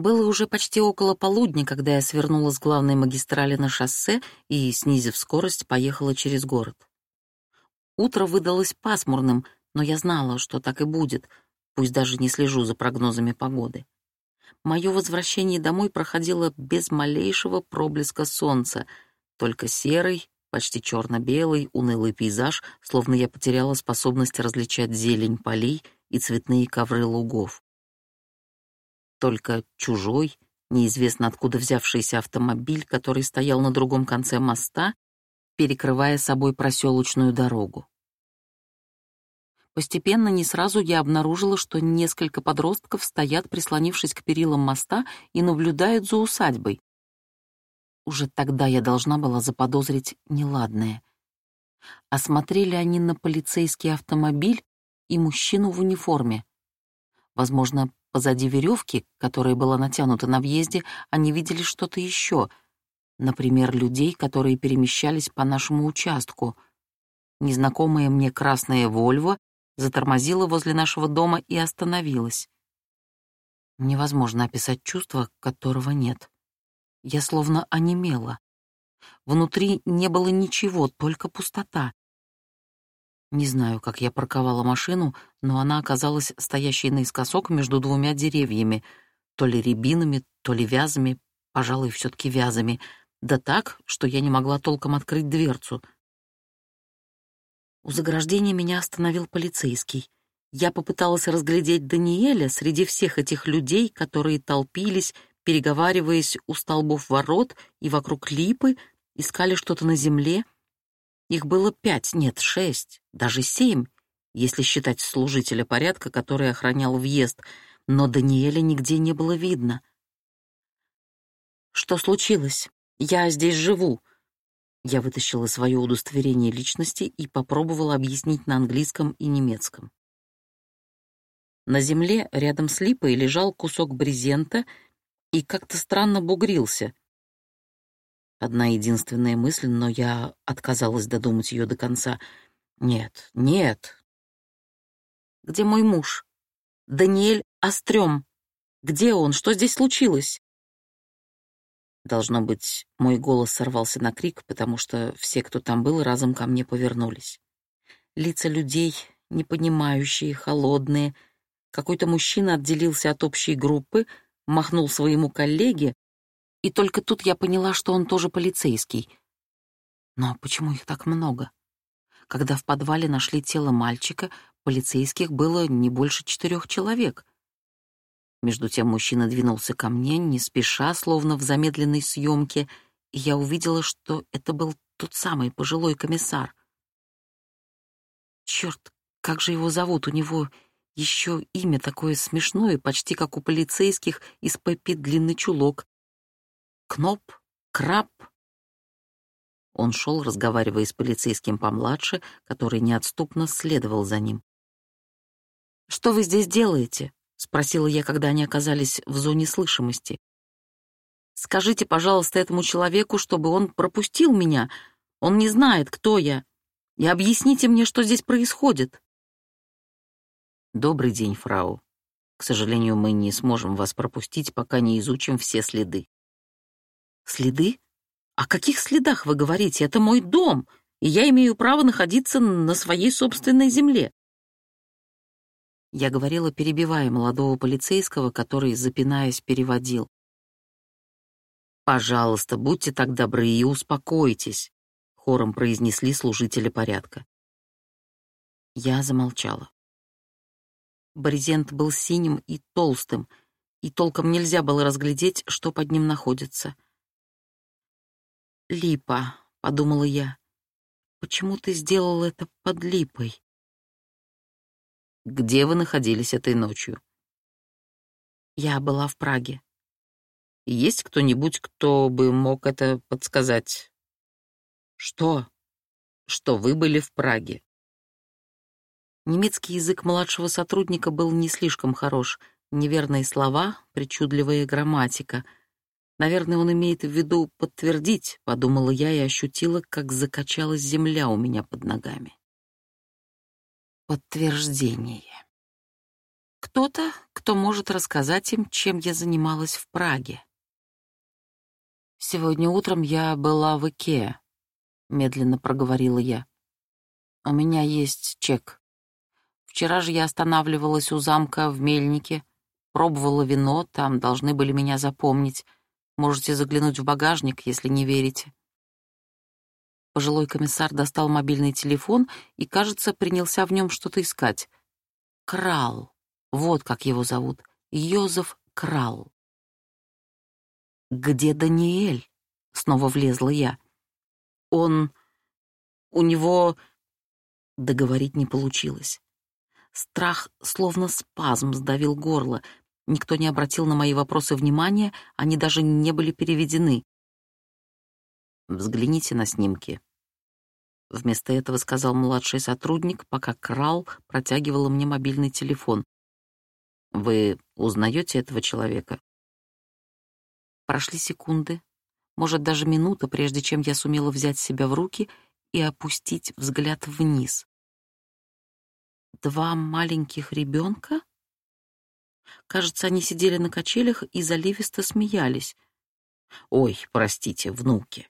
Было уже почти около полудня, когда я свернула с главной магистрали на шоссе и, снизив скорость, поехала через город. Утро выдалось пасмурным, но я знала, что так и будет, пусть даже не слежу за прогнозами погоды. Мое возвращение домой проходило без малейшего проблеска солнца, только серый, почти черно-белый, унылый пейзаж, словно я потеряла способность различать зелень полей и цветные ковры лугов. Только чужой, неизвестно откуда взявшийся автомобиль, который стоял на другом конце моста, перекрывая собой проселочную дорогу. Постепенно, не сразу я обнаружила, что несколько подростков стоят, прислонившись к перилам моста, и наблюдают за усадьбой. Уже тогда я должна была заподозрить неладное. Осмотрели они на полицейский автомобиль и мужчину в униформе. Возможно, позади веревки, которая была натянута на въезде, они видели что-то еще, например, людей, которые перемещались по нашему участку. Незнакомая мне красная «Вольво» затормозила возле нашего дома и остановилась. Невозможно описать чувство, которого нет. Я словно онемела. Внутри не было ничего, только пустота. Не знаю, как я парковала машину, но она оказалась стоящей наискосок между двумя деревьями, то ли рябинами, то ли вязами, пожалуй, все таки вязами, да так, что я не могла толком открыть дверцу — у заграждения меня остановил полицейский. Я попыталась разглядеть Даниэля среди всех этих людей, которые толпились, переговариваясь у столбов ворот и вокруг липы, искали что-то на земле. Их было пять, нет, шесть, даже семь, если считать служителя порядка, который охранял въезд, но Даниэля нигде не было видно. «Что случилось? Я здесь живу», я вытащила свое удостоверение личности и попробовала объяснить на английском и немецком. На земле рядом с липой лежал кусок брезента и как-то странно бугрился. Одна единственная мысль, но я отказалась додумать ее до конца. Нет, нет. Где мой муж? Даниэль Острём. Где он? Что здесь случилось? Должно быть, мой голос сорвался на крик, потому что все, кто там был, разом ко мне повернулись. Лица людей, непонимающие, холодные. Какой-то мужчина отделился от общей группы, махнул своему коллеге, и только тут я поняла, что он тоже полицейский. Но почему их так много? Когда в подвале нашли тело мальчика, полицейских было не больше четырех человек. Между тем мужчина двинулся ко мне, не спеша, словно в замедленной съемке, и я увидела, что это был тот самый пожилой комиссар. Черт, как же его зовут? У него еще имя такое смешное, почти как у полицейских из Пеппи длинный чулок. Кноп? Краб? Он шел, разговаривая с полицейским помладше, который неотступно следовал за ним. «Что вы здесь делаете?» — спросила я, когда они оказались в зоне слышимости. «Скажите, пожалуйста, этому человеку, чтобы он пропустил меня. Он не знает, кто я. И объясните мне, что здесь происходит». «Добрый день, фрау. К сожалению, мы не сможем вас пропустить, пока не изучим все следы». «Следы? О каких следах вы говорите? Это мой дом, и я имею право находиться на своей собственной земле». Я говорила, перебивая молодого полицейского, который, запинаясь, переводил. «Пожалуйста, будьте так добры и успокойтесь», — хором произнесли служители порядка. Я замолчала. Брезент был синим и толстым, и толком нельзя было разглядеть, что под ним находится. «Липа», — подумала я, — «почему ты сделал это под липой?» Где вы находились этой ночью? Я была в Праге. Есть кто-нибудь, кто бы мог это подсказать? Что? Что вы были в Праге? Немецкий язык младшего сотрудника был не слишком хорош. Неверные слова, причудливая грамматика. Наверное, он имеет в виду подтвердить, подумала я и ощутила, как закачалась земля у меня под ногами подтверждение. Кто-то, кто может рассказать им, чем я занималась в Праге. «Сегодня утром я была в Икеа», — медленно проговорила я. «У меня есть чек. Вчера же я останавливалась у замка в Мельнике, пробовала вино, там должны были меня запомнить. Можете заглянуть в багажник, если не верите». Пожилой комиссар достал мобильный телефон и, кажется, принялся в нем что-то искать. Крал. Вот как его зовут. Йозеф Крал. «Где Даниэль?» — снова влезла я. «Он... у него...» Договорить не получилось. Страх, словно спазм, сдавил горло. Никто не обратил на мои вопросы внимания, они даже не были переведены. «Взгляните на снимки», Вместо этого сказал младший сотрудник, пока Крал протягивала мне мобильный телефон. «Вы узнаете этого человека?» Прошли секунды, может, даже минута, прежде чем я сумела взять себя в руки и опустить взгляд вниз. Два маленьких ребенка? Кажется, они сидели на качелях и заливисто смеялись. «Ой, простите, внуки».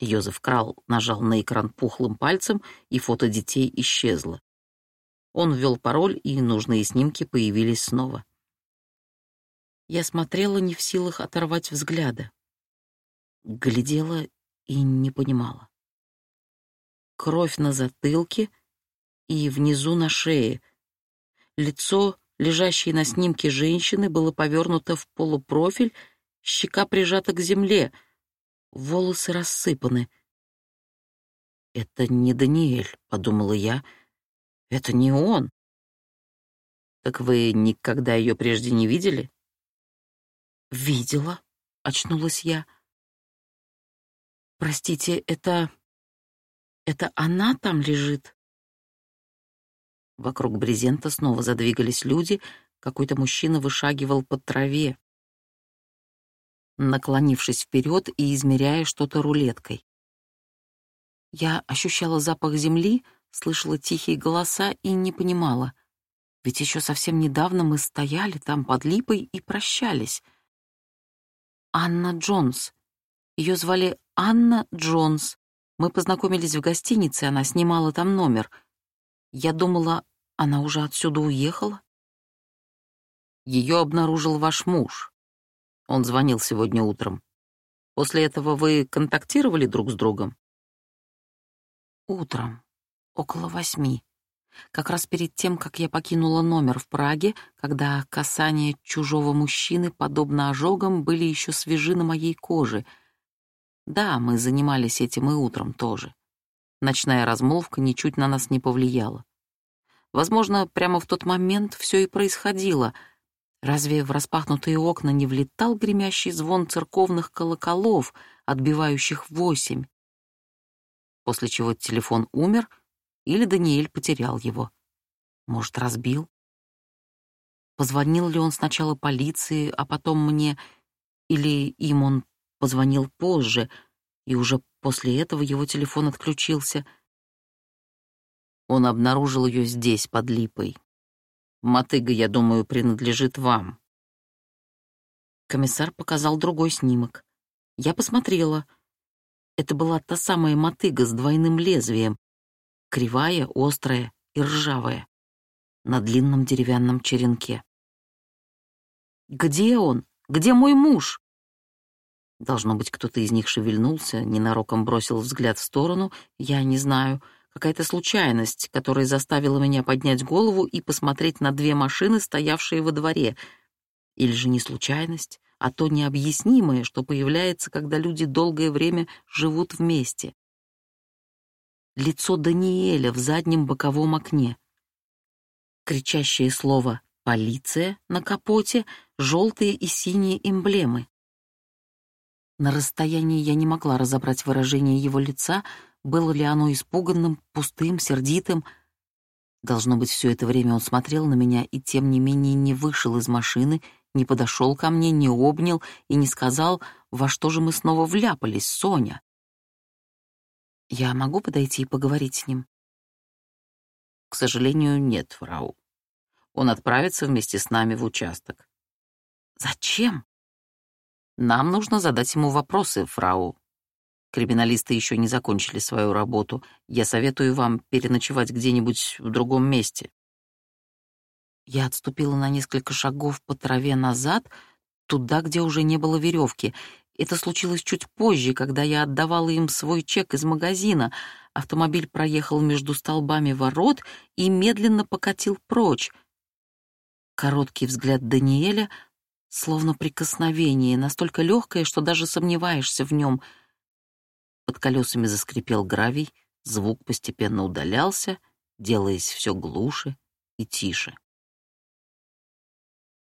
Йозеф Крал нажал на экран пухлым пальцем, и фото детей исчезло. Он ввел пароль, и нужные снимки появились снова. Я смотрела не в силах оторвать взгляда. Глядела и не понимала. Кровь на затылке и внизу на шее. Лицо, лежащее на снимке женщины, было повернуто в полупрофиль, щека прижата к земле, волосы рассыпаны. «Это не Даниэль», — подумала я. «Это не он». «Так вы никогда ее прежде не видели?» «Видела», — очнулась я. «Простите, это... это она там лежит?» Вокруг брезента снова задвигались люди, какой-то мужчина вышагивал по траве, наклонившись вперед и измеряя что-то рулеткой. Я ощущала запах земли, слышала тихие голоса и не понимала, ведь еще совсем недавно мы стояли там под липой и прощались — Анна Джонс. Ее звали Анна Джонс. Мы познакомились в гостинице, она снимала там номер. Я думала, она уже отсюда уехала. Ее обнаружил ваш муж. Он звонил сегодня утром. После этого вы контактировали друг с другом? Утром, около восьми как раз перед тем, как я покинула номер в Праге, когда касания чужого мужчины, подобно ожогам, были еще свежи на моей коже. Да, мы занимались этим и утром тоже. Ночная размолвка ничуть на нас не повлияла. Возможно, прямо в тот момент все и происходило. Разве в распахнутые окна не влетал гремящий звон церковных колоколов, отбивающих восемь? После чего телефон умер — или Даниэль потерял его. Может, разбил? Позвонил ли он сначала полиции, а потом мне, или им он позвонил позже, и уже после этого его телефон отключился. Он обнаружил ее здесь, под липой. Мотыга, я думаю, принадлежит вам. Комиссар показал другой снимок. Я посмотрела. Это была та самая мотыга с двойным лезвием, кривая, острая и ржавая, на длинном деревянном черенке. «Где он? Где мой муж?» Должно быть, кто-то из них шевельнулся, ненароком бросил взгляд в сторону, я не знаю, какая-то случайность, которая заставила меня поднять голову и посмотреть на две машины, стоявшие во дворе. Или же не случайность, а то необъяснимое, что появляется, когда люди долгое время живут вместе лицо Даниэля в заднем боковом окне. Кричащее слово «полиция» на капоте, желтые и синие эмблемы. На расстоянии я не могла разобрать выражение его лица, было ли оно испуганным, пустым, сердитым. Должно быть, все это время он смотрел на меня и, тем не менее, не вышел из машины, не подошел ко мне, не обнял и не сказал, во что же мы снова вляпались, Соня. Я могу подойти и поговорить с ним? К сожалению, нет, фрау. Он отправится вместе с нами в участок. Зачем? Нам нужно задать ему вопросы, фрау. Криминалисты еще не закончили свою работу. Я советую вам переночевать где-нибудь в другом месте. Я отступила на несколько шагов по траве назад, туда, где уже не было веревки. Это случилось чуть позже, когда я отдавала им свой чек из магазина. Автомобиль проехал между столбами ворот и медленно покатил прочь. Короткий взгляд Даниэля, словно прикосновение, настолько легкое, что даже сомневаешься в нем. Под колесами заскрипел гравий, звук постепенно удалялся, делаясь все глуше и тише.